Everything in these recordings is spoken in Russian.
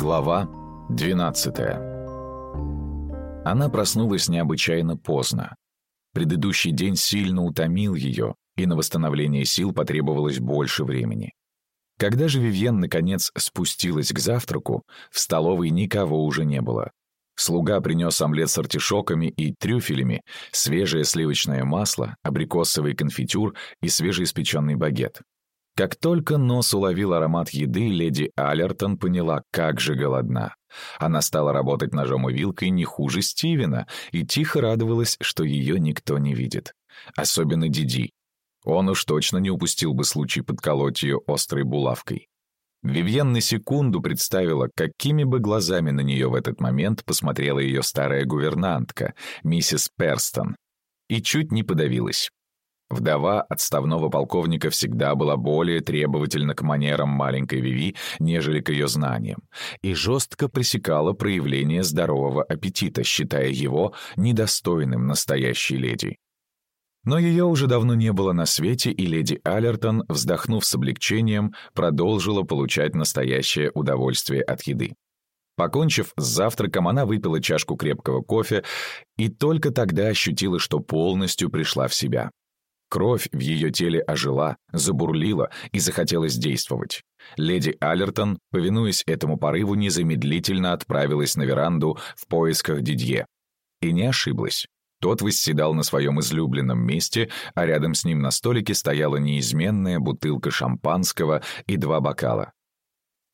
Глава 12 Она проснулась необычайно поздно. Предыдущий день сильно утомил ее, и на восстановление сил потребовалось больше времени. Когда же Вивьен наконец спустилась к завтраку, в столовой никого уже не было. Слуга принес омлет с артишоками и трюфелями, свежее сливочное масло, абрикосовый конфитюр и свежеиспеченный багет. Как только нос уловил аромат еды, леди Аллертон поняла, как же голодна. Она стала работать ножом и вилкой не хуже Стивена и тихо радовалась, что ее никто не видит. Особенно Диди. Он уж точно не упустил бы случай подколоть ее острой булавкой. Вивьен на секунду представила, какими бы глазами на нее в этот момент посмотрела ее старая гувернантка, миссис Перстон, и чуть не подавилась. Вдова отставного полковника всегда была более требовательна к манерам маленькой Виви, нежели к ее знаниям, и жестко пресекала проявление здорового аппетита, считая его недостойным настоящей леди. Но ее уже давно не было на свете, и леди Аллертон, вздохнув с облегчением, продолжила получать настоящее удовольствие от еды. Покончив с завтраком, она выпила чашку крепкого кофе и только тогда ощутила, что полностью пришла в себя. Кровь в ее теле ожила, забурлила и захотелось действовать. Леди Аллертон, повинуясь этому порыву, незамедлительно отправилась на веранду в поисках Дидье. И не ошиблась. Тот восседал на своем излюбленном месте, а рядом с ним на столике стояла неизменная бутылка шампанского и два бокала.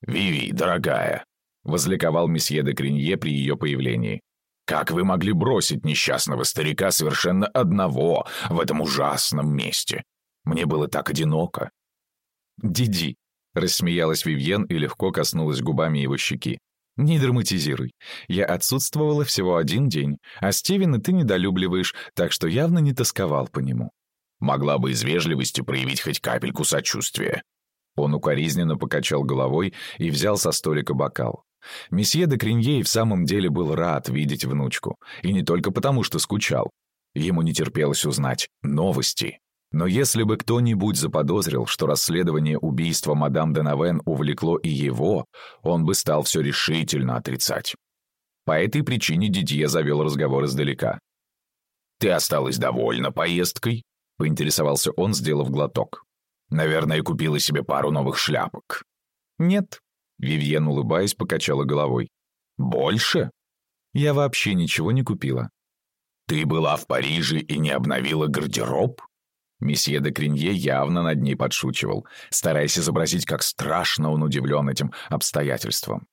«Виви, дорогая!» — возликовал месье де Кринье при ее появлении. Как вы могли бросить несчастного старика совершенно одного в этом ужасном месте? Мне было так одиноко». «Диди», — рассмеялась Вивьен и легко коснулась губами его щеки. «Не драматизируй. Я отсутствовала всего один день, а Стивена ты недолюбливаешь, так что явно не тосковал по нему». «Могла бы из вежливости проявить хоть капельку сочувствия». Он укоризненно покачал головой и взял со столика бокал. Месье де Кринье в самом деле был рад видеть внучку, и не только потому, что скучал. Ему не терпелось узнать новости. Но если бы кто-нибудь заподозрил, что расследование убийства мадам де Навен увлекло и его, он бы стал все решительно отрицать. По этой причине Дидье завел разговор издалека. «Ты осталась довольна поездкой?» — поинтересовался он, сделав глоток. «Наверное, купила себе пару новых шляпок». «Нет», Вивьен, улыбаясь, покачала головой. «Больше?» «Я вообще ничего не купила». «Ты была в Париже и не обновила гардероб?» Месье де Кринье явно над ней подшучивал, стараясь изобразить, как страшно он удивлен этим обстоятельством.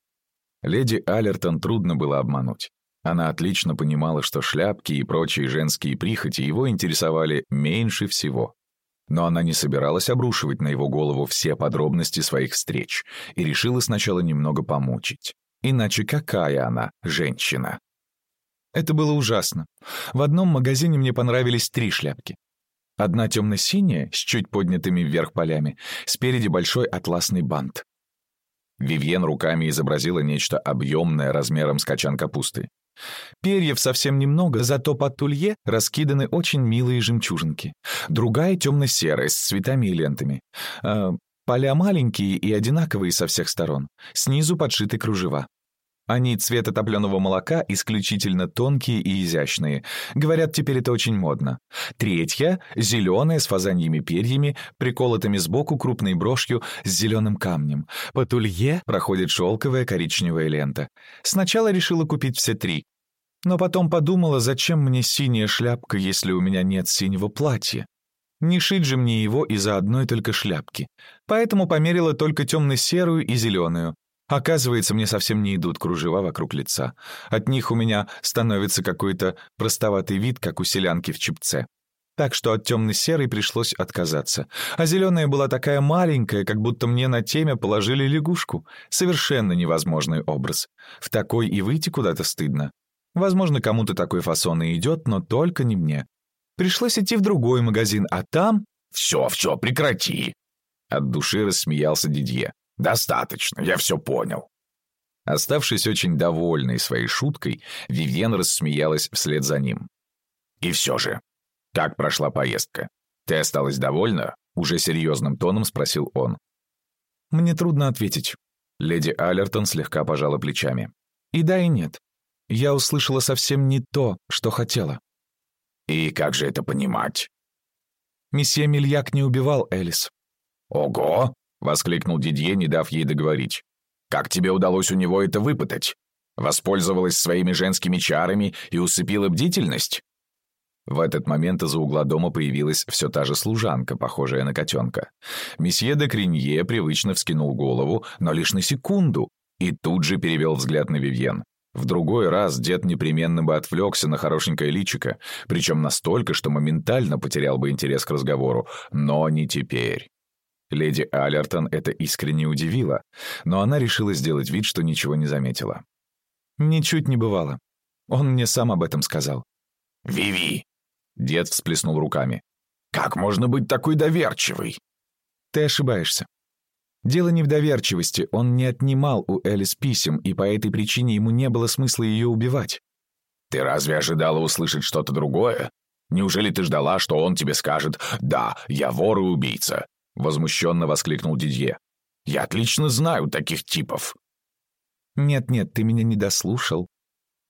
Леди Аллертон трудно было обмануть. Она отлично понимала, что шляпки и прочие женские прихоти его интересовали меньше всего. Но она не собиралась обрушивать на его голову все подробности своих встреч и решила сначала немного помучить. Иначе какая она женщина? Это было ужасно. В одном магазине мне понравились три шляпки. Одна темно-синяя, с чуть поднятыми вверх полями, спереди большой атласный бант. Вивьен руками изобразила нечто объемное размером с качан капусты. Перьев совсем немного, зато под тулье раскиданы очень милые жемчужинки. Другая темно-серая, с цветами и лентами. Э, поля маленькие и одинаковые со всех сторон. Снизу подшиты кружева. Они цвета топленого молока исключительно тонкие и изящные. Говорят, теперь это очень модно. Третья — зеленая с фазаньими перьями, приколотыми сбоку крупной брошью с зеленым камнем. По тулье проходит шелковая коричневая лента. Сначала решила купить все три. Но потом подумала, зачем мне синяя шляпка, если у меня нет синего платья. Не шить же мне его из-за одной только шляпки. Поэтому померила только темно-серую и зеленую. Оказывается, мне совсем не идут кружева вокруг лица. От них у меня становится какой-то простоватый вид, как у селянки в чепце. Так что от темно-серой пришлось отказаться. А зеленая была такая маленькая, как будто мне на темя положили лягушку. Совершенно невозможный образ. В такой и выйти куда-то стыдно. Возможно, кому-то такой фасон и идет, но только не мне. Пришлось идти в другой магазин, а там... «Все, все, прекрати!» От души рассмеялся Дидье. «Достаточно, я все понял». Оставшись очень довольной своей шуткой, Вивьен рассмеялась вслед за ним. «И все же, как прошла поездка? Ты осталась довольна?» Уже серьезным тоном спросил он. «Мне трудно ответить». Леди Аллертон слегка пожала плечами. «И да, и нет. Я услышала совсем не то, что хотела». «И как же это понимать?» Месье Мильяк не убивал Элис. «Ого!» — воскликнул Дидье, не дав ей договорить. «Как тебе удалось у него это выпытать? Воспользовалась своими женскими чарами и усыпила бдительность?» В этот момент из-за угла дома появилась все та же служанка, похожая на котенка. Месье де Кринье привычно вскинул голову, но лишь на секунду, и тут же перевел взгляд на Вивьен. В другой раз дед непременно бы отвлекся на хорошенькое личико, причем настолько, что моментально потерял бы интерес к разговору, но не теперь. Леди Аллертон это искренне удивило, но она решила сделать вид, что ничего не заметила. «Ничуть не бывало. Он мне сам об этом сказал». «Виви!» Дед всплеснул руками. «Как можно быть такой доверчивой?» «Ты ошибаешься. Дело не в доверчивости, он не отнимал у Элис писем, и по этой причине ему не было смысла ее убивать». «Ты разве ожидала услышать что-то другое? Неужели ты ждала, что он тебе скажет «Да, я вор и убийца»?» Возмущенно воскликнул Дидье. «Я отлично знаю таких типов». «Нет-нет, ты меня не дослушал.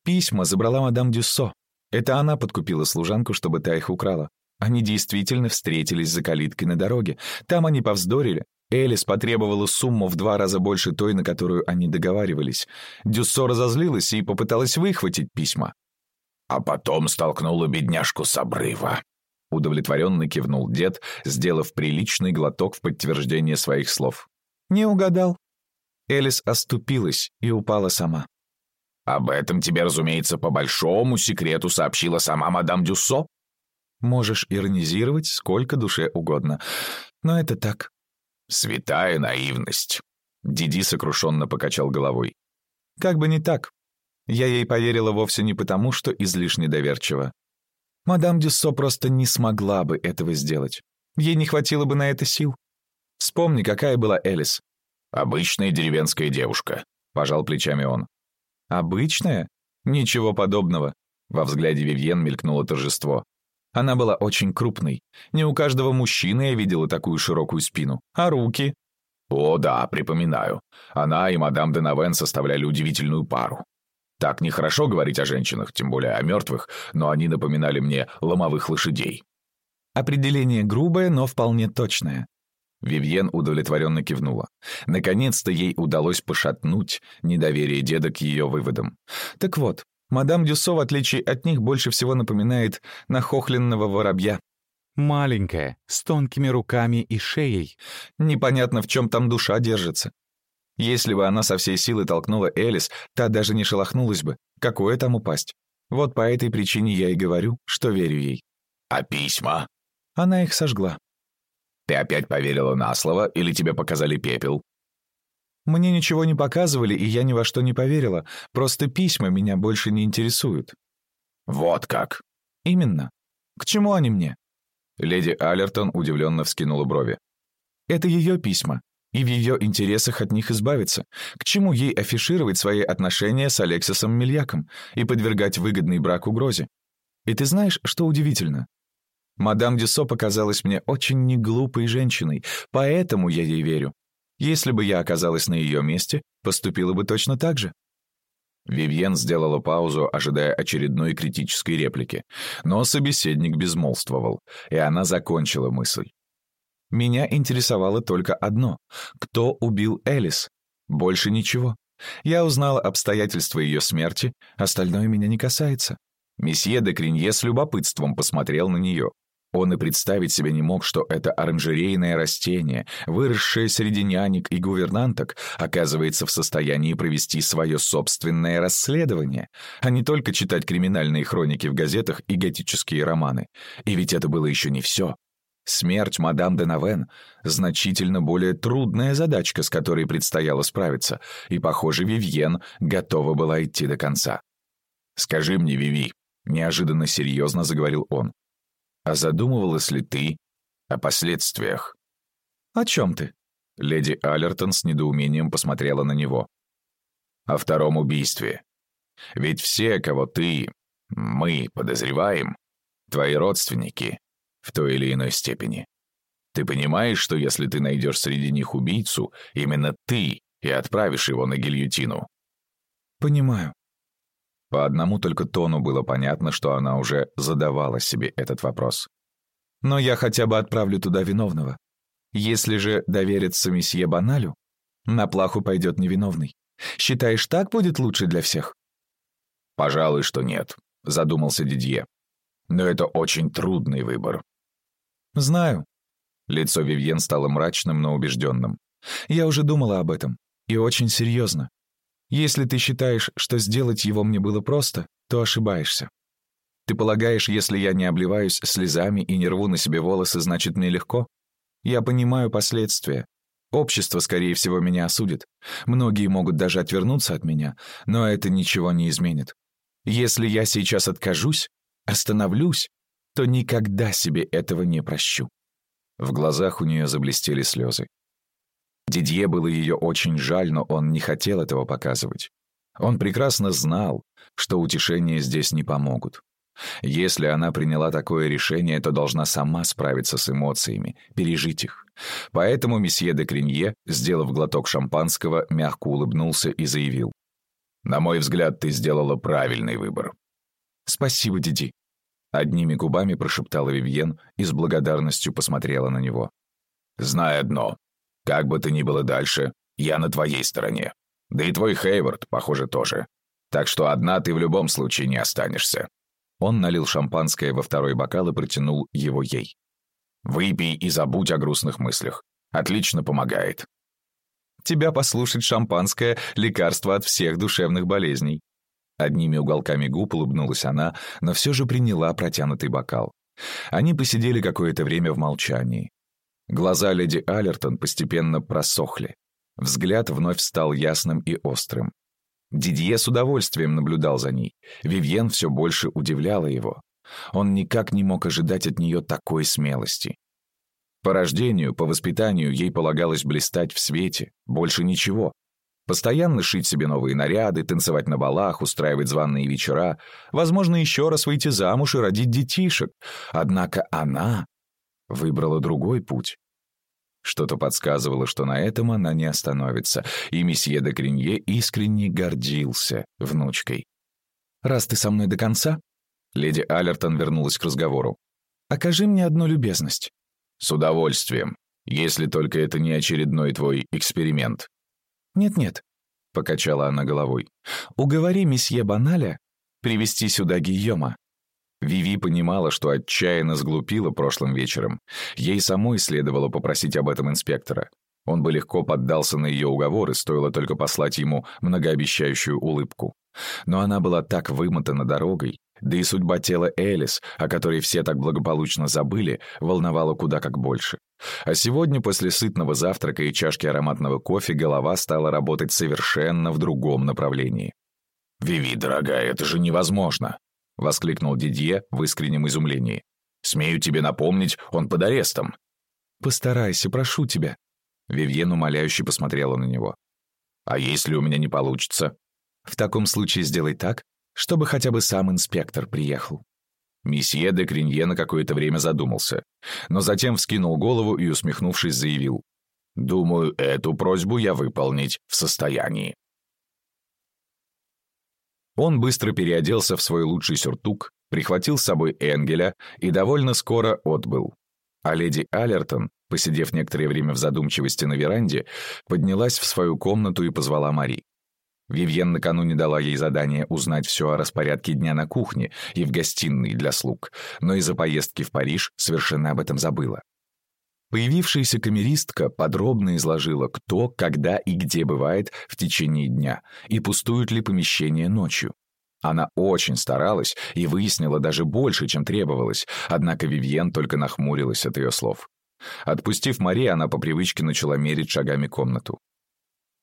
Письма забрала мадам Дюссо. Это она подкупила служанку, чтобы та их украла. Они действительно встретились за калиткой на дороге. Там они повздорили. Элис потребовала сумму в два раза больше той, на которую они договаривались. Дюссо разозлилась и попыталась выхватить письма. А потом столкнула бедняжку с обрыва. Удовлетворенно кивнул дед, сделав приличный глоток в подтверждение своих слов. Не угадал. Элис оступилась и упала сама. Об этом тебе, разумеется, по большому секрету сообщила сама мадам Дюссо. Можешь иронизировать сколько душе угодно, но это так. Святая наивность. Диди сокрушенно покачал головой. Как бы не так. Я ей поверила вовсе не потому, что излишне доверчива. Мадам Дюссо просто не смогла бы этого сделать. Ей не хватило бы на это сил. Вспомни, какая была Элис. «Обычная деревенская девушка», — пожал плечами он. Обычная? Ничего подобного. Во взгляде Вивьен мелькнуло торжество. Она была очень крупной. Не у каждого мужчины я видела такую широкую спину. А руки? О, да, припоминаю. Она и мадам Денавен составляли удивительную пару. Так нехорошо говорить о женщинах, тем более о мертвых, но они напоминали мне ломовых лошадей. Определение грубое, но вполне точное. Вивьен удовлетворенно кивнула. Наконец-то ей удалось пошатнуть недоверие деда к ее выводам. Так вот, мадам Дюссо, в отличие от них, больше всего напоминает нахохленного воробья. Маленькая, с тонкими руками и шеей. Непонятно, в чем там душа держится. Если бы она со всей силы толкнула Элис, та даже не шелохнулась бы. Какое там упасть? Вот по этой причине я и говорю, что верю ей. А письма? Она их сожгла. Ты опять поверила на слово или тебе показали пепел? Мне ничего не показывали, и я ни во что не поверила. Просто письма меня больше не интересуют. Вот как. Именно. К чему они мне? Леди Аллертон удивленно вскинула брови. Это ее письма, и в ее интересах от них избавиться. К чему ей афишировать свои отношения с Алексисом Мильяком и подвергать выгодный брак угрозе? И ты знаешь, что удивительно? Мадам Дюсо показалась мне очень неглупой женщиной, поэтому я ей верю. Если бы я оказалась на ее месте, поступила бы точно так же. Вивьен сделала паузу, ожидая очередной критической реплики, но собеседник безмолвствовал, и она закончила мысль. Меня интересовало только одно — кто убил Элис? Больше ничего. Я узнала обстоятельства ее смерти, остальное меня не касается. Месье де Кринье с любопытством посмотрел на нее. Он и представить себе не мог, что это оранжерейное растение, выросшее среди нянек и гувернанток, оказывается в состоянии провести свое собственное расследование, а не только читать криминальные хроники в газетах и готические романы. И ведь это было еще не все. Смерть мадам де Навен — значительно более трудная задачка, с которой предстояло справиться, и, похоже, Вивьен готова была идти до конца. «Скажи мне, Виви», — неожиданно серьезно заговорил он, а задумывалась ли ты о последствиях? О чем ты? Леди Аллертон с недоумением посмотрела на него. О втором убийстве. Ведь все, кого ты, мы подозреваем, твои родственники в той или иной степени. Ты понимаешь, что если ты найдешь среди них убийцу, именно ты и отправишь его на гильотину. Понимаю. По одному только тону было понятно, что она уже задавала себе этот вопрос. Но я хотя бы отправлю туда виновного. Если же довериться месье Баналю, на плаху пойдет невиновный. Считаешь, так будет лучше для всех? Пожалуй, что нет, задумался Дидье. Но это очень трудный выбор. Знаю. Лицо Вивьен стало мрачным, но убежденным. Я уже думала об этом. И очень серьезно. Если ты считаешь, что сделать его мне было просто, то ошибаешься. Ты полагаешь, если я не обливаюсь слезами и не рву на себе волосы, значит, мне легко? Я понимаю последствия. Общество, скорее всего, меня осудит. Многие могут даже отвернуться от меня, но это ничего не изменит. Если я сейчас откажусь, остановлюсь, то никогда себе этого не прощу. В глазах у нее заблестели слезы. Дидье было ее очень жаль, но он не хотел этого показывать. Он прекрасно знал, что утешения здесь не помогут. Если она приняла такое решение, то должна сама справиться с эмоциями, пережить их. Поэтому месье де Кринье, сделав глоток шампанского, мягко улыбнулся и заявил. «На мой взгляд, ты сделала правильный выбор». «Спасибо, Диди», — одними губами прошептала Вивьен и с благодарностью посмотрела на него. «Знай одно. Как бы ты ни было дальше, я на твоей стороне. Да и твой Хейвард, похоже, тоже. Так что одна ты в любом случае не останешься». Он налил шампанское во второй бокал и протянул его ей. «Выпей и забудь о грустных мыслях. Отлично помогает». «Тебя послушать шампанское — лекарство от всех душевных болезней». Одними уголками губ улыбнулась она, но все же приняла протянутый бокал. Они посидели какое-то время в молчании. Глаза леди Аллертон постепенно просохли. Взгляд вновь стал ясным и острым. Дидье с удовольствием наблюдал за ней. Вивьен все больше удивляла его. Он никак не мог ожидать от нее такой смелости. По рождению, по воспитанию ей полагалось блистать в свете, больше ничего. Постоянно шить себе новые наряды, танцевать на балах, устраивать званные вечера, возможно, еще раз выйти замуж и родить детишек. Однако она выбрала другой путь. Что-то подсказывало, что на этом она не остановится, и месье де Кринье искренне гордился внучкой. «Раз ты со мной до конца...» Леди Аллертон вернулась к разговору. «Окажи мне одну любезность». «С удовольствием, если только это не очередной твой эксперимент». «Нет-нет», — покачала она головой. «Уговори месье Баналя привести сюда Гийома. Виви понимала, что отчаянно сглупила прошлым вечером. Ей самой следовало попросить об этом инспектора. Он бы легко поддался на ее уговоры, стоило только послать ему многообещающую улыбку. Но она была так вымотана дорогой, да и судьба тела Элис, о которой все так благополучно забыли, волновала куда как больше. А сегодня, после сытного завтрака и чашки ароматного кофе, голова стала работать совершенно в другом направлении. «Виви, дорогая, это же невозможно!» — воскликнул Дидье в искреннем изумлении. «Смею тебе напомнить, он под арестом». «Постарайся, прошу тебя». Вивьен умоляюще посмотрела на него. «А если у меня не получится?» «В таком случае сделай так, чтобы хотя бы сам инспектор приехал». Месье де Кринье на какое-то время задумался, но затем вскинул голову и, усмехнувшись, заявил. «Думаю, эту просьбу я выполнить в состоянии». Он быстро переоделся в свой лучший сюртук, прихватил с собой Энгеля и довольно скоро отбыл. А леди Аллертон, посидев некоторое время в задумчивости на веранде, поднялась в свою комнату и позвала Мари. Вивьен накануне дала ей задание узнать все о распорядке дня на кухне и в гостиной для слуг, но из-за поездки в Париж совершенно об этом забыла. Появившаяся камеристка подробно изложила, кто, когда и где бывает в течение дня, и пустуют ли помещения ночью. Она очень старалась и выяснила даже больше, чем требовалось, однако Вивьен только нахмурилась от ее слов. Отпустив Мари, она по привычке начала мерить шагами комнату.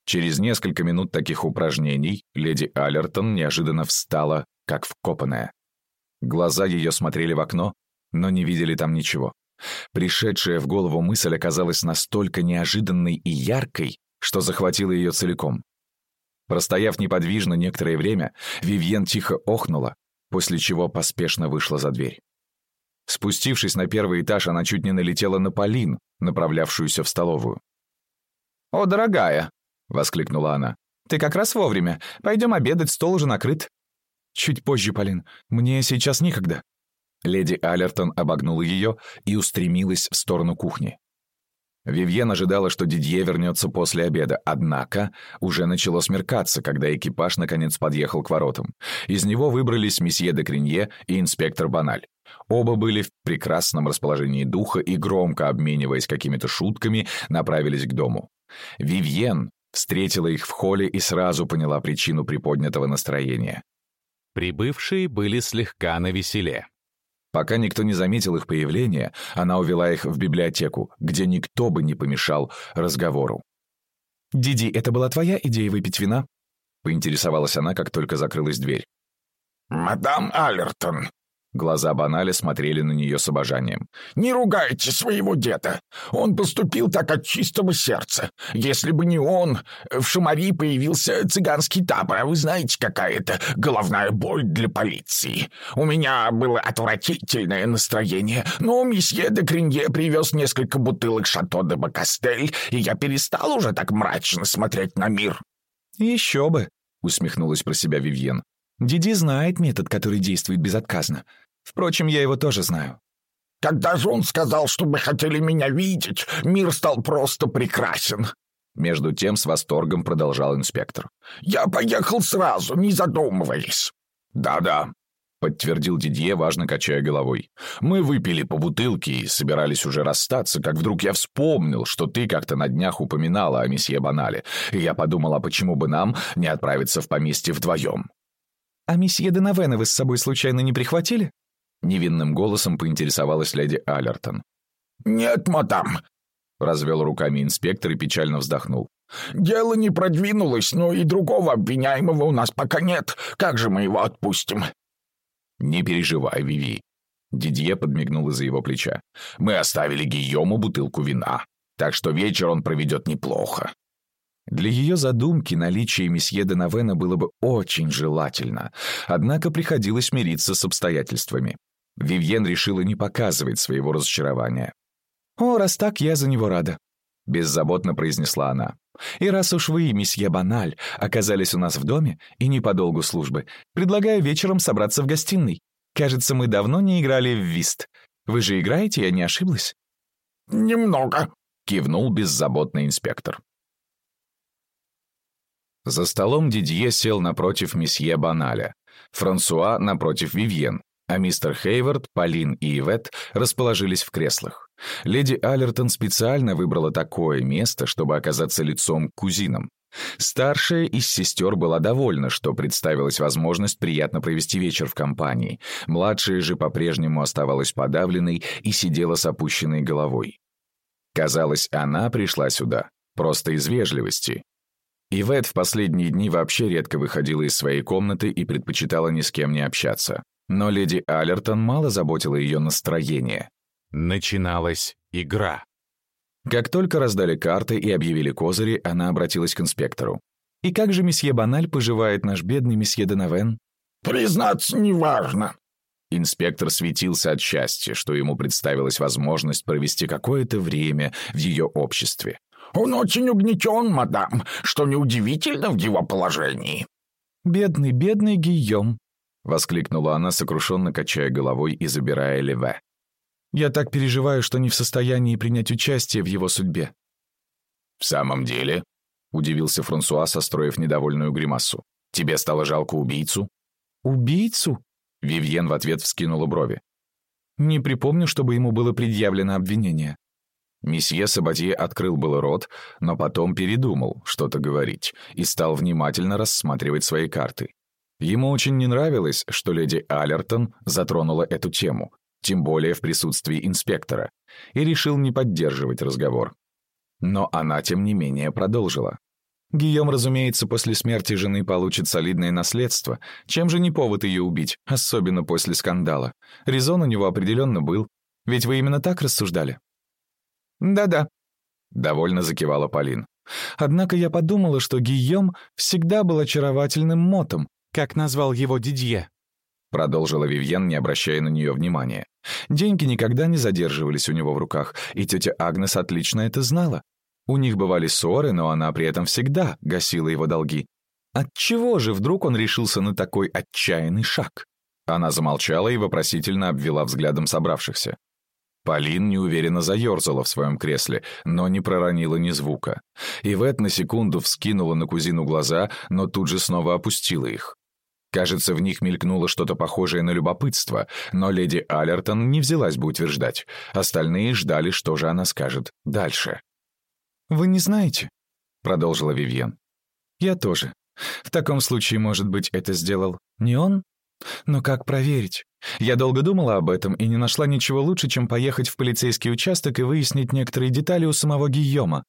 Через несколько минут таких упражнений леди Аллертон неожиданно встала, как вкопанная. Глаза ее смотрели в окно, но не видели там ничего. Пришедшая в голову мысль оказалась настолько неожиданной и яркой, что захватила ее целиком. Простояв неподвижно некоторое время, Вивьен тихо охнула, после чего поспешно вышла за дверь. Спустившись на первый этаж, она чуть не налетела на Полин, направлявшуюся в столовую. «О, дорогая!» — воскликнула она. «Ты как раз вовремя. Пойдем обедать, стол уже накрыт». «Чуть позже, Полин. Мне сейчас некогда». Леди Аллертон обогнула ее и устремилась в сторону кухни. Вивьен ожидала, что Дидье вернется после обеда, однако уже начало смеркаться, когда экипаж наконец подъехал к воротам. Из него выбрались месье де Кринье и инспектор Баналь. Оба были в прекрасном расположении духа и, громко обмениваясь какими-то шутками, направились к дому. Вивьен встретила их в холле и сразу поняла причину приподнятого настроения. Прибывшие были слегка навеселе. Пока никто не заметил их появления, она увела их в библиотеку, где никто бы не помешал разговору. «Диди, это была твоя идея выпить вина?» — поинтересовалась она, как только закрылась дверь. «Мадам Аллертон, Глаза Банали смотрели на нее с обожанием. «Не ругайте своего деда. Он поступил так от чистого сердца. Если бы не он, в Шамари появился цыганский табор, а вы знаете, какая это головная боль для полиции. У меня было отвратительное настроение, но месье де Кринье привез несколько бутылок Шато де Бакастель, и я перестал уже так мрачно смотреть на мир». «Еще бы», — усмехнулась про себя Вивьен. Диди знает метод, который действует безотказно. Впрочем, я его тоже знаю. Когда же он сказал, что вы хотели меня видеть, мир стал просто прекрасен. Между тем с восторгом продолжал инспектор. «Я поехал сразу, не задумываясь». «Да-да», — подтвердил Дидье, важно качая головой. «Мы выпили по бутылке и собирались уже расстаться, как вдруг я вспомнил, что ты как-то на днях упоминала о месье Банале, и я подумал, а почему бы нам не отправиться в поместье вдвоем?» «А месье Денавена вы с собой случайно не прихватили?» Невинным голосом поинтересовалась леди Аллертон. «Нет, мадам», — развел руками инспектор и печально вздохнул. «Дело не продвинулось, но и другого обвиняемого у нас пока нет. Как же мы его отпустим?» «Не переживай, Виви». Дидье подмигнул из-за его плеча. «Мы оставили Гийому бутылку вина, так что вечер он проведет неплохо. Для ее задумки наличие месье Денавена было бы очень желательно, однако приходилось мириться с обстоятельствами. Вивьен решила не показывать своего разочарования. «О, раз так, я за него рада», — беззаботно произнесла она. «И раз уж вы, месье Баналь, оказались у нас в доме, и не по долгу службы, предлагаю вечером собраться в гостиной. Кажется, мы давно не играли в вист. Вы же играете, я не ошиблась?» «Немного», — кивнул беззаботный инспектор. За столом Дидье сел напротив месье Баналя, Франсуа напротив Вивьен, а мистер Хейвард, Полин и Ивет расположились в креслах. Леди Аллертон специально выбрала такое место, чтобы оказаться лицом к кузинам. Старшая из сестер была довольна, что представилась возможность приятно провести вечер в компании. Младшая же по-прежнему оставалась подавленной и сидела с опущенной головой. Казалось, она пришла сюда просто из вежливости, Ивет в последние дни вообще редко выходила из своей комнаты и предпочитала ни с кем не общаться. Но леди Аллертон мало заботила ее настроение. Начиналась игра. Как только раздали карты и объявили козыри, она обратилась к инспектору. «И как же месье Баналь поживает наш бедный месье Денавен?» «Признаться, неважно». Инспектор светился от счастья, что ему представилась возможность провести какое-то время в ее обществе. Он очень угнетен, мадам, что неудивительно в его положении». «Бедный, бедный Гийом», — воскликнула она, сокрушенно качая головой и забирая Леве. «Я так переживаю, что не в состоянии принять участие в его судьбе». «В самом деле?» — удивился Франсуа, состроив недовольную гримасу. «Тебе стало жалко убийцу?» «Убийцу?» — Вивьен в ответ вскинула брови. «Не припомню, чтобы ему было предъявлено обвинение». Месье Сабатье открыл был рот, но потом передумал что-то говорить и стал внимательно рассматривать свои карты. Ему очень не нравилось, что леди Аллертон затронула эту тему, тем более в присутствии инспектора, и решил не поддерживать разговор. Но она, тем не менее, продолжила. Гийом, разумеется, после смерти жены получит солидное наследство. Чем же не повод ее убить, особенно после скандала? Резон у него определенно был. Ведь вы именно так рассуждали. «Да-да», — довольно закивала Полин. «Однако я подумала, что Гийом всегда был очаровательным мотом, как назвал его Дидье». Продолжила Вивьен, не обращая на нее внимания. Деньги никогда не задерживались у него в руках, и тетя Агнес отлично это знала. У них бывали ссоры, но она при этом всегда гасила его долги. Отчего же вдруг он решился на такой отчаянный шаг? Она замолчала и вопросительно обвела взглядом собравшихся. Полин неуверенно заерзала в своем кресле, но не проронила ни звука. Ивет на секунду вскинула на кузину глаза, но тут же снова опустила их. Кажется, в них мелькнуло что-то похожее на любопытство, но леди Аллертон не взялась бы утверждать. Остальные ждали, что же она скажет дальше. «Вы не знаете?» — продолжила Вивьен. «Я тоже. В таком случае, может быть, это сделал не он? Но как проверить? Я долго думала об этом и не нашла ничего лучше, чем поехать в полицейский участок и выяснить некоторые детали у самого Гийома.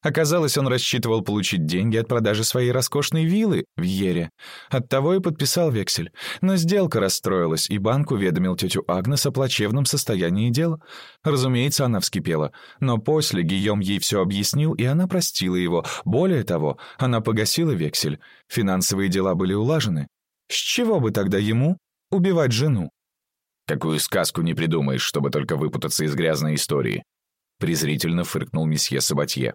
Оказалось, он рассчитывал получить деньги от продажи своей роскошной виллы в Ере. Оттого и подписал вексель. Но сделка расстроилась, и банк уведомил тетю Агнес о плачевном состоянии дел. Разумеется, она вскипела. Но после Гийом ей все объяснил, и она простила его. Более того, она погасила вексель. Финансовые дела были улажены. С чего бы тогда ему убивать жену? Какую сказку не придумаешь, чтобы только выпутаться из грязной истории. Презрительно фыркнул месье Сабатье.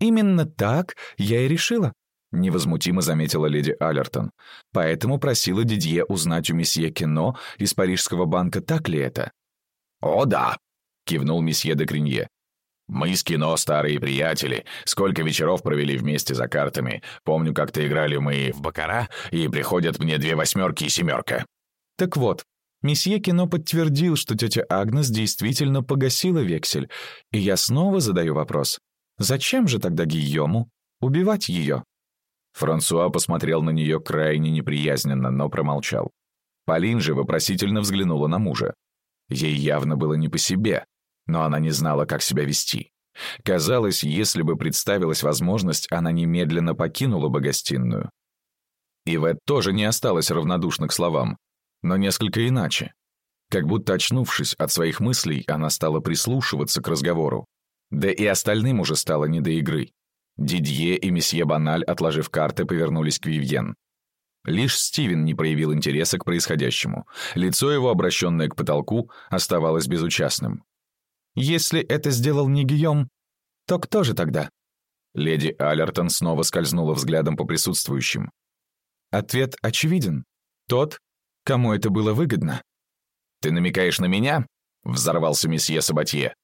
«Именно так я и решила», — невозмутимо заметила леди Аллертон. «Поэтому просила Дидье узнать у месье Кино из Парижского банка, так ли это». «О, да», — кивнул месье де Кринье. «Мы с Кино старые приятели. Сколько вечеров провели вместе за картами. Помню, как-то играли мы в бакара, и приходят мне две восьмерки и семерка». «Так вот, Месье Кино подтвердил, что тетя Агнес действительно погасила вексель, и я снова задаю вопрос. Зачем же тогда Гийому убивать ее? Франсуа посмотрел на нее крайне неприязненно, но промолчал. Полин же вопросительно взглянула на мужа. Ей явно было не по себе, но она не знала, как себя вести. Казалось, если бы представилась возможность, она немедленно покинула бы гостиную. Ивет тоже не осталась равнодушна к словам, но несколько иначе. Как будто очнувшись от своих мыслей, она стала прислушиваться к разговору. Да и остальным уже стало не до игры. Дидье и месье Баналь, отложив карты, повернулись к Вивьен. Лишь Стивен не проявил интереса к происходящему. Лицо его, обращенное к потолку, оставалось безучастным. «Если это сделал не Гийом, то кто же тогда?» Леди Аллертон снова скользнула взглядом по присутствующим. Ответ очевиден. Тот, кому это было выгодно. «Ты намекаешь на меня?» — взорвался месье Сабатье.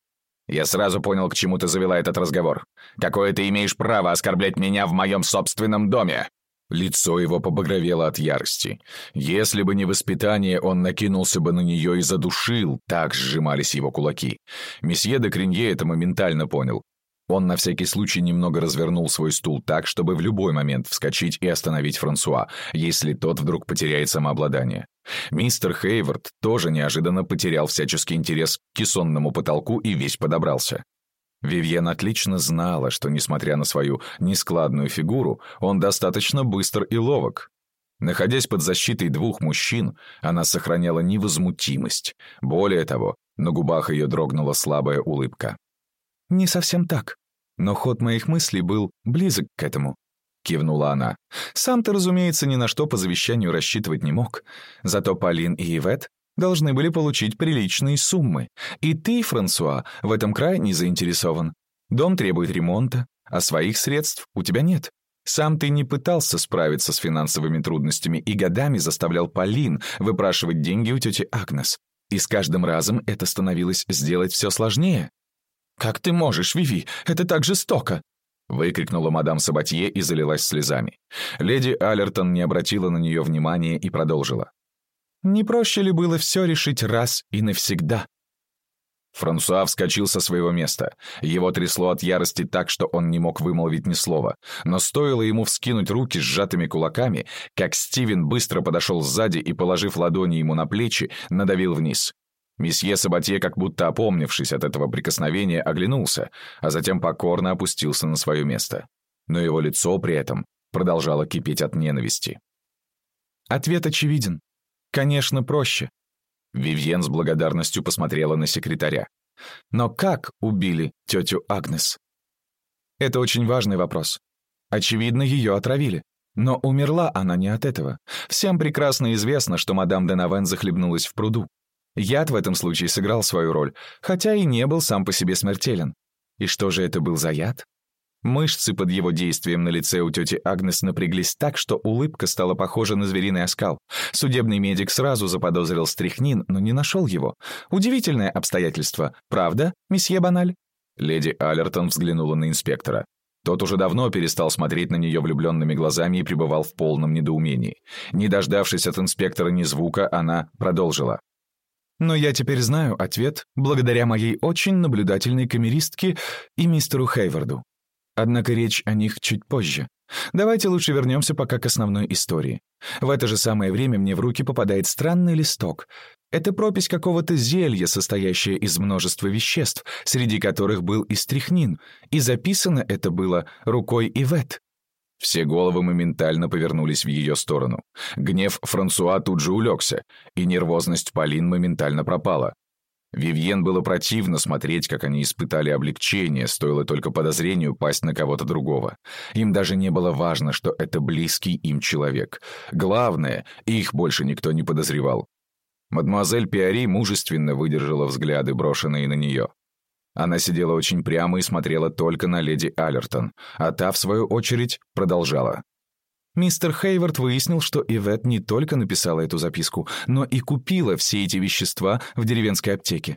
Я сразу понял, к чему ты завела этот разговор. Какое ты имеешь право оскорблять меня в моем собственном доме?» Лицо его побагровело от ярости. Если бы не воспитание, он накинулся бы на нее и задушил, так сжимались его кулаки. Месье де Кринье это моментально понял. Он на всякий случай немного развернул свой стул так, чтобы в любой момент вскочить и остановить Франсуа, если тот вдруг потеряет самообладание. Мистер Хейвард тоже неожиданно потерял всяческий интерес к кессонному потолку и весь подобрался. Вивьен отлично знала, что, несмотря на свою нескладную фигуру, он достаточно быстр и ловок. Находясь под защитой двух мужчин, она сохраняла невозмутимость. Более того, на губах ее дрогнула слабая улыбка. «Не совсем так. Но ход моих мыслей был близок к этому», — кивнула она. «Сам ты, разумеется, ни на что по завещанию рассчитывать не мог. Зато Полин и Ивет должны были получить приличные суммы. И ты, Франсуа, в этом крайне заинтересован. Дом требует ремонта, а своих средств у тебя нет. Сам ты не пытался справиться с финансовыми трудностями и годами заставлял Полин выпрашивать деньги у тети Агнес. И с каждым разом это становилось сделать все сложнее. «Как ты можешь, Виви? Это так жестоко!» выкрикнула мадам Сабатье и залилась слезами. Леди Аллертон не обратила на нее внимания и продолжила. «Не проще ли было все решить раз и навсегда?» Франсуа вскочил со своего места. Его трясло от ярости так, что он не мог вымолвить ни слова. Но стоило ему вскинуть руки сжатыми кулаками, как Стивен быстро подошел сзади и, положив ладони ему на плечи, надавил вниз. Месье Сабатье, как будто опомнившись от этого прикосновения, оглянулся, а затем покорно опустился на свое место. Но его лицо при этом продолжало кипеть от ненависти. «Ответ очевиден. Конечно, проще». Вивьен с благодарностью посмотрела на секретаря. «Но как убили тетю Агнес?» «Это очень важный вопрос. Очевидно, ее отравили. Но умерла она не от этого. Всем прекрасно известно, что мадам Денавен захлебнулась в пруду. Яд в этом случае сыграл свою роль, хотя и не был сам по себе смертелен. И что же это был за яд? Мышцы под его действием на лице у тети Агнес напряглись так, что улыбка стала похожа на звериный оскал. Судебный медик сразу заподозрил стряхнин, но не нашел его. Удивительное обстоятельство. Правда, месье Баналь? Леди Аллертон взглянула на инспектора. Тот уже давно перестал смотреть на нее влюбленными глазами и пребывал в полном недоумении. Не дождавшись от инспектора ни звука, она продолжила. «Но я теперь знаю ответ благодаря моей очень наблюдательной камеристке и мистеру Хейварду. Однако речь о них чуть позже. Давайте лучше вернемся пока к основной истории. В это же самое время мне в руки попадает странный листок. Это пропись какого-то зелья, состоящее из множества веществ, среди которых был и стрихнин, и записано это было рукой Ивет. Все головы моментально повернулись в ее сторону. Гнев Франсуа тут же улегся, и нервозность Полин моментально пропала. Вивьен было противно смотреть, как они испытали облегчение, стоило только подозрению пасть на кого-то другого. Им даже не было важно, что это близкий им человек. Главное, их больше никто не подозревал. Мадемуазель Пиари мужественно выдержала взгляды, брошенные на нее. Она сидела очень прямо и смотрела только на леди Аллертон, а та, в свою очередь, продолжала. Мистер Хейвард выяснил, что Ивет не только написала эту записку, но и купила все эти вещества в деревенской аптеке.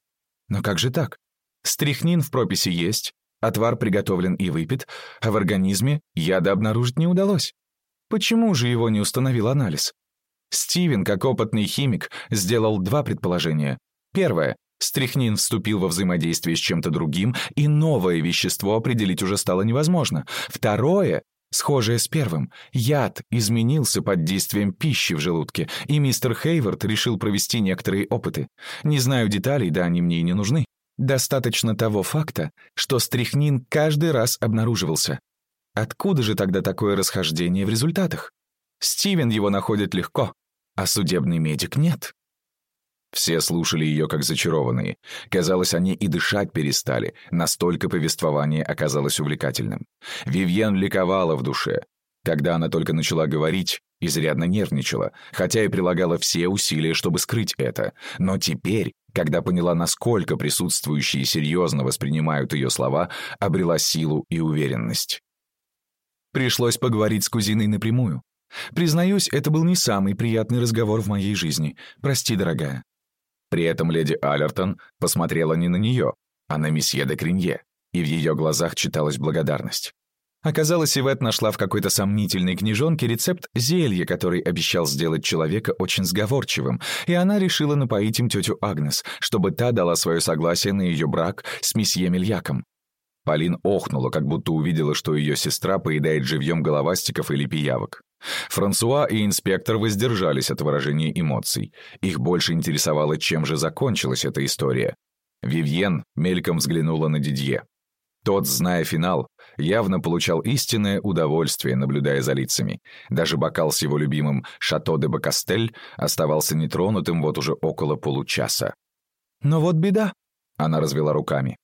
Но как же так? Стрихнин в прописи есть, отвар приготовлен и выпит, а в организме яда обнаружить не удалось. Почему же его не установил анализ? Стивен, как опытный химик, сделал два предположения. Первое. Стрихнин вступил во взаимодействие с чем-то другим, и новое вещество определить уже стало невозможно. Второе, схожее с первым, яд изменился под действием пищи в желудке, и мистер Хейвард решил провести некоторые опыты. Не знаю деталей, да они мне и не нужны. Достаточно того факта, что стрихнин каждый раз обнаруживался. Откуда же тогда такое расхождение в результатах? Стивен его находит легко, а судебный медик нет. Все слушали ее как зачарованные. Казалось, они и дышать перестали, настолько повествование оказалось увлекательным. Вивьен ликовала в душе. Когда она только начала говорить, изрядно нервничала, хотя и прилагала все усилия, чтобы скрыть это. Но теперь, когда поняла, насколько присутствующие серьезно воспринимают ее слова, обрела силу и уверенность. Пришлось поговорить с кузиной напрямую. Признаюсь, это был не самый приятный разговор в моей жизни. Прости, дорогая». При этом леди Аллертон посмотрела не на нее, а на месье де Кринье, и в ее глазах читалась благодарность. Оказалось, Ивет нашла в какой-то сомнительной книжонке рецепт зелья, который обещал сделать человека очень сговорчивым, и она решила напоить им тетю Агнес, чтобы та дала свое согласие на ее брак с месье Мельяком. Полин охнула, как будто увидела, что ее сестра поедает живьем головастиков или пиявок. Франсуа и инспектор воздержались от выражения эмоций. Их больше интересовало, чем же закончилась эта история. Вивьен мельком взглянула на Дидье. Тот, зная финал, явно получал истинное удовольствие, наблюдая за лицами. Даже бокал с его любимым «Шато де Бакастель» оставался нетронутым вот уже около получаса. «Но вот беда», — она развела руками.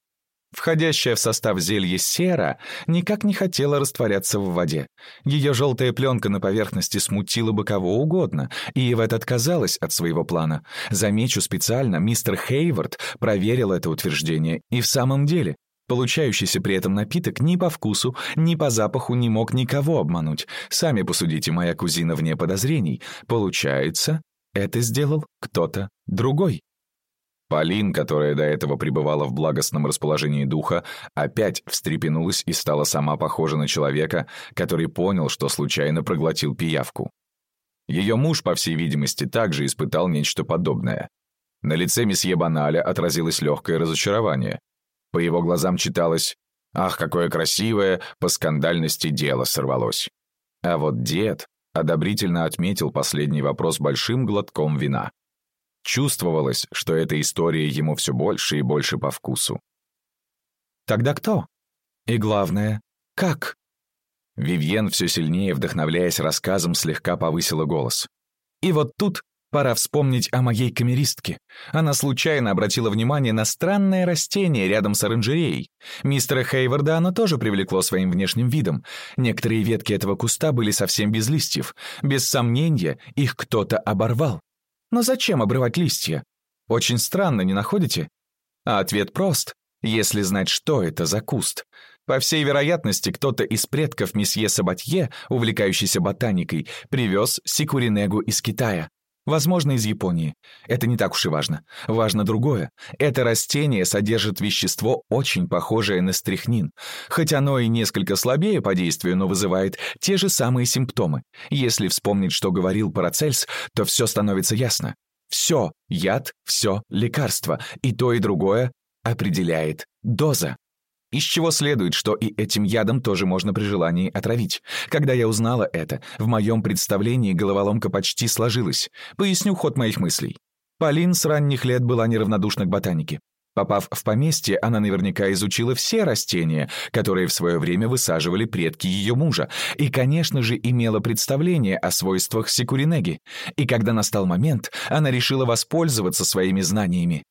Входящая в состав зелье сера никак не хотела растворяться в воде. Ее желтая пленка на поверхности смутила бы кого угодно, и Ивет отказалась от своего плана. Замечу специально, мистер Хейвард проверил это утверждение, и в самом деле Получающийся при этом напиток ни по вкусу, ни по запаху не мог никого обмануть. Сами посудите, моя кузина вне подозрений. Получается, это сделал кто-то другой. Полин, которая до этого пребывала в благостном расположении духа, опять встрепенулась и стала сама похожа на человека, который понял, что случайно проглотил пиявку. Ее муж, по всей видимости, также испытал нечто подобное. На лице месье Баналя отразилось легкое разочарование. По его глазам читалось «Ах, какое красивое, по скандальности дело сорвалось». А вот дед одобрительно отметил последний вопрос большим глотком вина. Чувствовалось, что эта история ему все больше и больше по вкусу. Тогда кто? И главное, как? Вивьен все сильнее, вдохновляясь рассказом, слегка повысила голос. И вот тут пора вспомнить о моей камеристке. Она случайно обратила внимание на странное растение рядом с оранжереей. Мистера Хейварда оно тоже привлекло своим внешним видом. Некоторые ветки этого куста были совсем без листьев. Без сомнения, их кто-то оборвал. Но зачем обрывать листья? Очень странно, не находите? А ответ прост, если знать, что это за куст. По всей вероятности, кто-то из предков месье Сабатье, увлекающийся ботаникой, привез сикуринегу из Китая. Возможно, из Японии. Это не так уж и важно. Важно другое. Это растение содержит вещество, очень похожее на стрихнин. Хоть оно и несколько слабее по действию, но вызывает те же самые симптомы. Если вспомнить, что говорил Парацельс, то все становится ясно. Все яд, все лекарство. И то, и другое определяет доза. Из чего следует, что и этим ядом тоже можно при желании отравить. Когда я узнала это, в моем представлении головоломка почти сложилась. Поясню ход моих мыслей. Полин с ранних лет была неравнодушна к ботанике. Попав в поместье, она наверняка изучила все растения, которые в свое время высаживали предки ее мужа, и, конечно же, имела представление о свойствах секуринеги. И когда настал момент, она решила воспользоваться своими знаниями.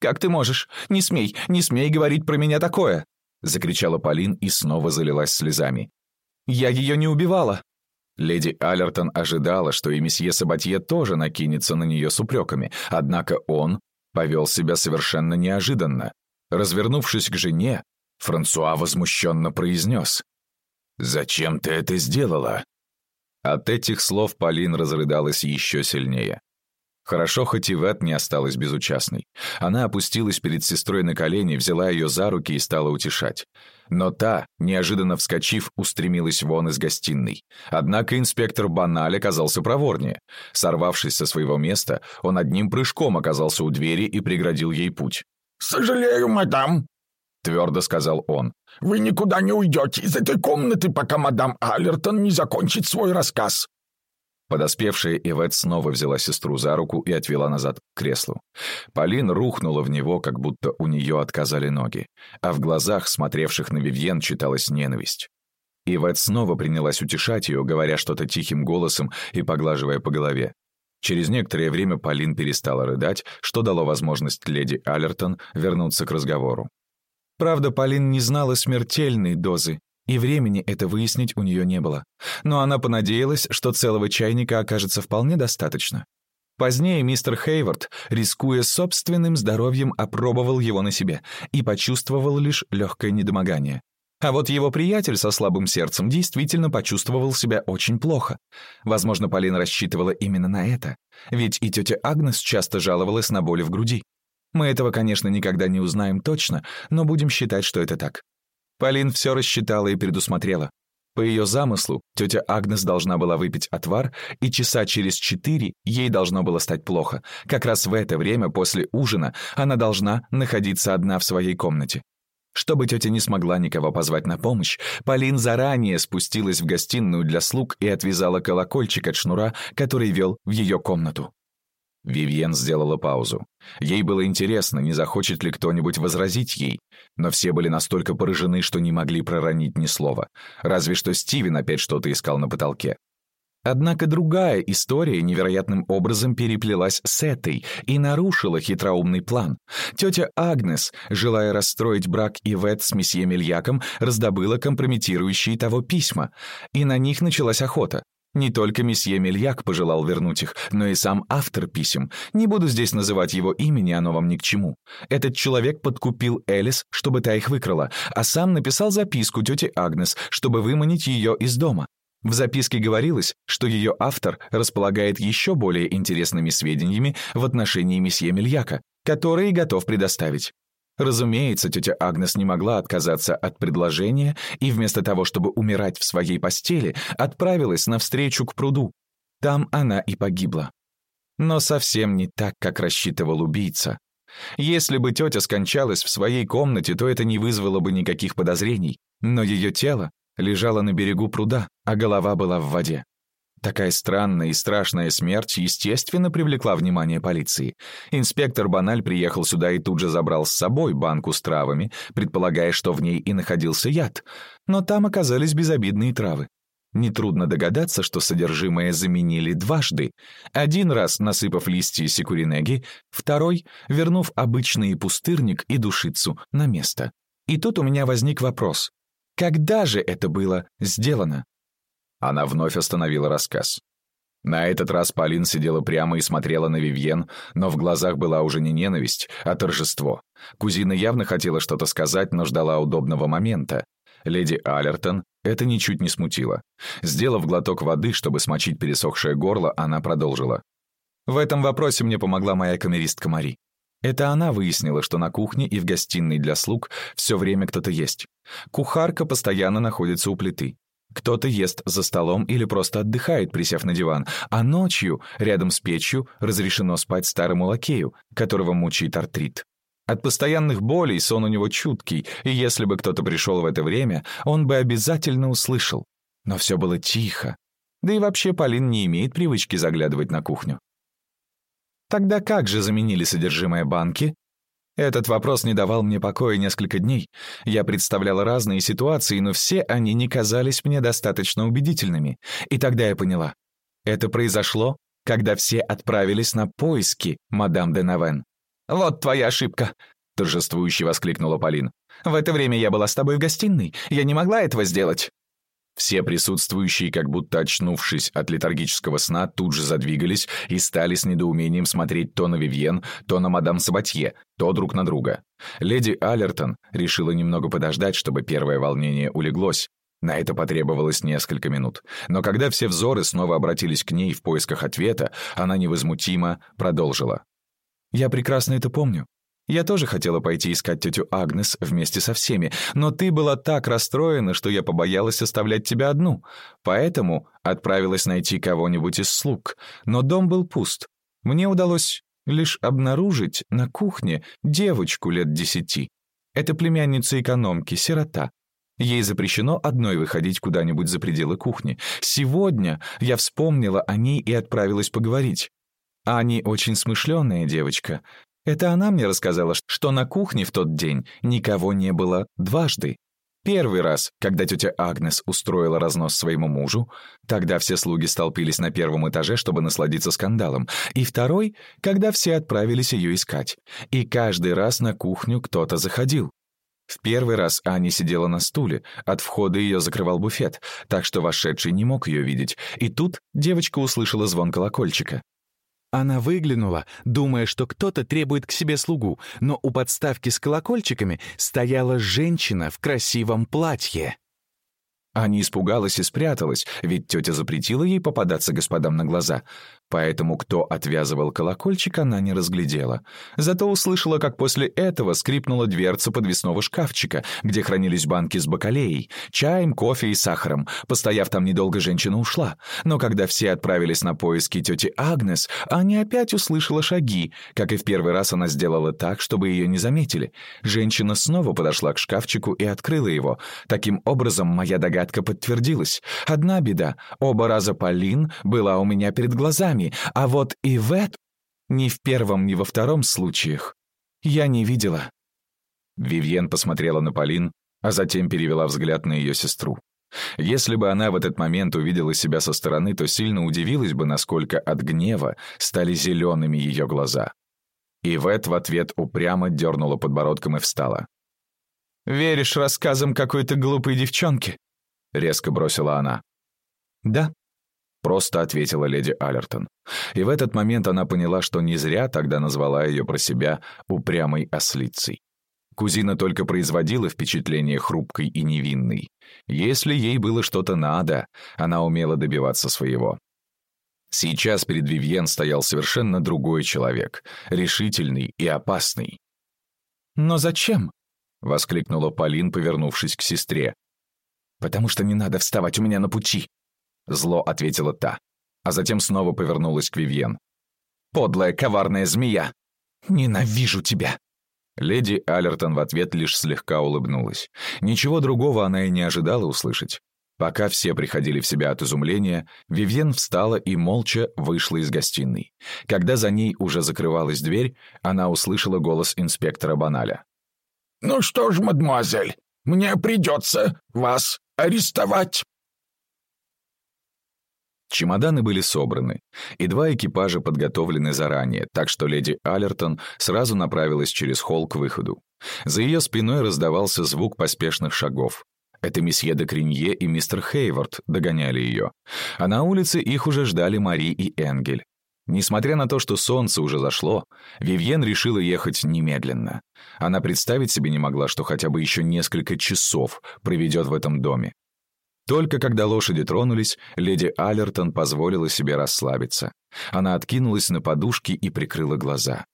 «Как ты можешь? Не смей, не смей говорить про меня такое!» — закричала Полин и снова залилась слезами. «Я ее не убивала!» Леди Аллертон ожидала, что и месье Сабатье тоже накинется на нее с упреками, однако он повел себя совершенно неожиданно. Развернувшись к жене, Франсуа возмущенно произнес. «Зачем ты это сделала?» От этих слов Полин разрыдалась еще сильнее. Хорошо, хоть Ивет не осталась безучастной. Она опустилась перед сестрой на колени, взяла ее за руки и стала утешать. Но та, неожиданно вскочив, устремилась вон из гостиной. Однако инспектор Баналь оказался проворнее. Сорвавшись со своего места, он одним прыжком оказался у двери и преградил ей путь. «Сожалею, мадам», — твердо сказал он. «Вы никуда не уйдете из этой комнаты, пока мадам Аллертон не закончит свой рассказ. Подоспевшая Ивет снова взяла сестру за руку и отвела назад к креслу. Полин рухнула в него, как будто у нее отказали ноги, а в глазах, смотревших на Вивьен, читалась ненависть. Ивет снова принялась утешать ее, говоря что-то тихим голосом и поглаживая по голове. Через некоторое время Полин перестала рыдать, что дало возможность леди Аллертон вернуться к разговору. Правда, Полин не знала смертельной дозы, и времени это выяснить у нее не было. Но она понадеялась, что целого чайника окажется вполне достаточно. Позднее мистер Хейвард, рискуя собственным здоровьем, опробовал его на себе и почувствовал лишь легкое недомогание. А вот его приятель со слабым сердцем действительно почувствовал себя очень плохо. Возможно, Полина рассчитывала именно на это, ведь и тетя Агнес часто жаловалась на боли в груди. Мы этого, конечно, никогда не узнаем точно, но будем считать, что это так. Полин все рассчитала и предусмотрела. По ее замыслу, тетя Агнес должна была выпить отвар, и часа через четыре ей должно было стать плохо. Как раз в это время, после ужина, она должна находиться одна в своей комнате. Чтобы тетя не смогла никого позвать на помощь, Полин заранее спустилась в гостиную для слуг и отвязала колокольчик от шнура, который вел в ее комнату. Вивьен сделала паузу. Ей было интересно, не захочет ли кто-нибудь возразить ей, но все были настолько поражены, что не могли проронить ни слова. Разве что Стивен опять что-то искал на потолке. Однако другая история невероятным образом переплелась с этой и нарушила хитроумный план. Тетя Агнес, желая расстроить брак Ивет с месье Мельяком, раздобыла компрометирующие того письма, и на них началась охота. Не только месье Мельяк пожелал вернуть их, но и сам автор писем. Не буду здесь называть его имени, оно вам ни к чему. Этот человек подкупил Элис, чтобы та их выкрала, а сам написал записку тете Агнес, чтобы выманить ее из дома. В записке говорилось, что ее автор располагает еще более интересными сведениями в отношении месье Мельяка, которые готов предоставить. Разумеется, тетя Агнес не могла отказаться от предложения и вместо того, чтобы умирать в своей постели, отправилась навстречу к пруду. Там она и погибла. Но совсем не так, как рассчитывал убийца. Если бы тетя скончалась в своей комнате, то это не вызвало бы никаких подозрений, но ее тело лежало на берегу пруда, а голова была в воде. Такая странная и страшная смерть, естественно, привлекла внимание полиции. Инспектор Баналь приехал сюда и тут же забрал с собой банку с травами, предполагая, что в ней и находился яд. Но там оказались безобидные травы. Нетрудно догадаться, что содержимое заменили дважды. Один раз насыпав листья секуринеги, второй — вернув обычный пустырник и душицу на место. И тут у меня возник вопрос. Когда же это было сделано? Она вновь остановила рассказ. На этот раз Полин сидела прямо и смотрела на Вивьен, но в глазах была уже не ненависть, а торжество. Кузина явно хотела что-то сказать, но ждала удобного момента. Леди Аллертон это ничуть не смутило. Сделав глоток воды, чтобы смочить пересохшее горло, она продолжила. «В этом вопросе мне помогла моя камеристка Мари. Это она выяснила, что на кухне и в гостиной для слуг все время кто-то есть. Кухарка постоянно находится у плиты. Кто-то ест за столом или просто отдыхает, присев на диван, а ночью, рядом с печью, разрешено спать старому лакею, которого мучает артрит. От постоянных болей сон у него чуткий, и если бы кто-то пришел в это время, он бы обязательно услышал. Но все было тихо. Да и вообще Полин не имеет привычки заглядывать на кухню. Тогда как же заменили содержимое банки? Этот вопрос не давал мне покоя несколько дней. Я представляла разные ситуации, но все они не казались мне достаточно убедительными. И тогда я поняла. Это произошло, когда все отправились на поиски мадам де Навен. «Вот твоя ошибка!» — торжествующе воскликнула Полин. «В это время я была с тобой в гостиной. Я не могла этого сделать». Все присутствующие, как будто очнувшись от летаргического сна, тут же задвигались и стали с недоумением смотреть то на Вивьен, то на мадам Сабатье, то друг на друга. Леди Аллертон решила немного подождать, чтобы первое волнение улеглось. На это потребовалось несколько минут. Но когда все взоры снова обратились к ней в поисках ответа, она невозмутимо продолжила. Я прекрасно это помню. Я тоже хотела пойти искать тетю Агнес вместе со всеми, но ты была так расстроена, что я побоялась оставлять тебя одну. Поэтому отправилась найти кого-нибудь из слуг. Но дом был пуст. Мне удалось лишь обнаружить на кухне девочку лет десяти. Это племянница экономки, сирота. Ей запрещено одной выходить куда-нибудь за пределы кухни. Сегодня я вспомнила о ней и отправилась поговорить. Ани очень смышленая девочка. Это она мне рассказала, что на кухне в тот день никого не было дважды. Первый раз, когда тетя Агнес устроила разнос своему мужу, тогда все слуги столпились на первом этаже, чтобы насладиться скандалом. И второй, когда все отправились ее искать. И каждый раз на кухню кто-то заходил. В первый раз Аня сидела на стуле, от входа ее закрывал буфет, так что вошедший не мог ее видеть. И тут девочка услышала звон колокольчика. Она выглянула, думая, что кто-то требует к себе слугу, но у подставки с колокольчиками стояла женщина в красивом платье. Аня испугалась и спряталась, ведь тетя запретила ей попадаться господам на глаза. Поэтому кто отвязывал колокольчик, она не разглядела. Зато услышала, как после этого скрипнула дверца подвесного шкафчика, где хранились банки с бакалеей, чаем, кофе и сахаром. Постояв там недолго, женщина ушла. Но когда все отправились на поиски тети Агнес, Аня опять услышала шаги. Как и в первый раз она сделала так, чтобы ее не заметили. Женщина снова подошла к шкафчику и открыла его. Таким образом, моя догадка подтвердилась. Одна беда. Оба раза Полин была у меня перед глазами глазами, а вот и в этом, ни в первом, ни во втором случаях, я не видела. Вивьен посмотрела на Полин, а затем перевела взгляд на ее сестру. Если бы она в этот момент увидела себя со стороны, то сильно удивилась бы, насколько от гнева стали зелеными ее глаза. Ивет в ответ упрямо дернула подбородком и встала. «Веришь рассказам какой-то глупой девчонки?» — резко бросила она. «Да», Просто ответила леди Аллертон. И в этот момент она поняла, что не зря тогда назвала ее про себя упрямой ослицей. Кузина только производила впечатление хрупкой и невинной. Если ей было что-то надо, она умела добиваться своего. Сейчас перед Вивьен стоял совершенно другой человек, решительный и опасный. «Но зачем?» — воскликнула Полин, повернувшись к сестре. «Потому что не надо вставать у меня на пути», Зло ответила та, а затем снова повернулась к Вивьен. «Подлая, коварная змея! Ненавижу тебя!» Леди Аллертон в ответ лишь слегка улыбнулась. Ничего другого она и не ожидала услышать. Пока все приходили в себя от изумления, Вивьен встала и молча вышла из гостиной. Когда за ней уже закрывалась дверь, она услышала голос инспектора Баналя. «Ну что ж, мадемуазель, мне придется вас арестовать». Чемоданы были собраны, и два экипажа подготовлены заранее, так что леди Аллертон сразу направилась через холл к выходу. За ее спиной раздавался звук поспешных шагов. Это месье де Кринье и мистер Хейвард догоняли ее. А на улице их уже ждали Мари и Энгель. Несмотря на то, что солнце уже зашло, Вивьен решила ехать немедленно. Она представить себе не могла, что хотя бы еще несколько часов проведет в этом доме. Только когда лошади тронулись, леди Аллертон позволила себе расслабиться. Она откинулась на подушки и прикрыла глаза.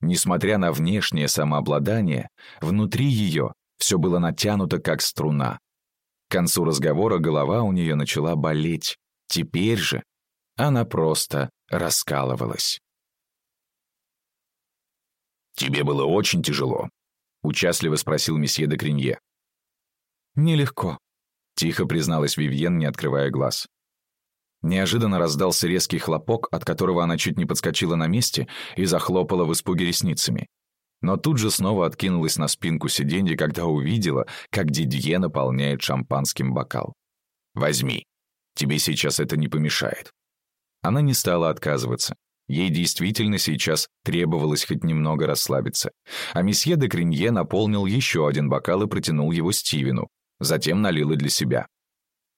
Несмотря на внешнее самообладание, внутри ее все было натянуто, как струна. К концу разговора голова у нее начала болеть. Теперь же она просто раскалывалась. «Тебе было очень тяжело?» — участливо спросил месье де Кринье. «Нелегко», — тихо призналась Вивьен, не открывая глаз. Неожиданно раздался резкий хлопок, от которого она чуть не подскочила на месте и захлопала в испуге ресницами. Но тут же снова откинулась на спинку сиденья, когда увидела, как Дидье наполняет шампанским бокал. «Возьми. Тебе сейчас это не помешает». Она не стала отказываться. Ей действительно сейчас требовалось хоть немного расслабиться. А месье де Кринье наполнил еще один бокал и протянул его Стивену. Затем налил и для себя.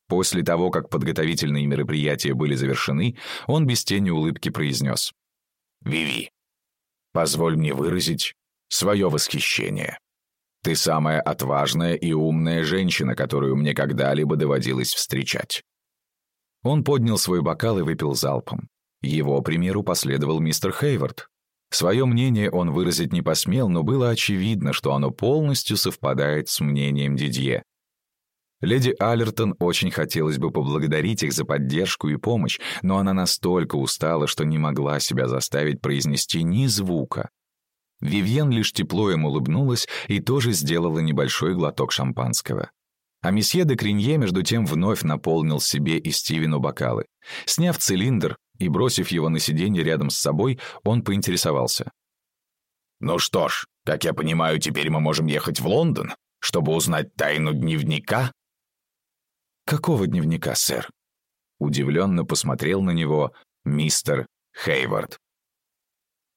После того, как подготовительные мероприятия были завершены, он без тени улыбки произнес. «Виви, позволь мне выразить свое восхищение. Ты самая отважная и умная женщина, которую мне когда-либо доводилось встречать. Он поднял свой бокал и выпил залпом. Его примеру последовал мистер Хейвард. Свое мнение он выразить не посмел, но было очевидно, что оно полностью совпадает с мнением Дидье. Леди Аллертон очень хотелось бы поблагодарить их за поддержку и помощь, но она настолько устала, что не могла себя заставить произнести ни звука. Вивьен лишь тепло им улыбнулась и тоже сделала небольшой глоток шампанского. А месье де Кринье, между тем, вновь наполнил себе и Стивену бокалы. Сняв цилиндр и бросив его на сиденье рядом с собой, он поинтересовался. «Ну что ж, как я понимаю, теперь мы можем ехать в Лондон, чтобы узнать тайну дневника?» «Какого дневника, сэр?» Удивленно посмотрел на него мистер Хейвард.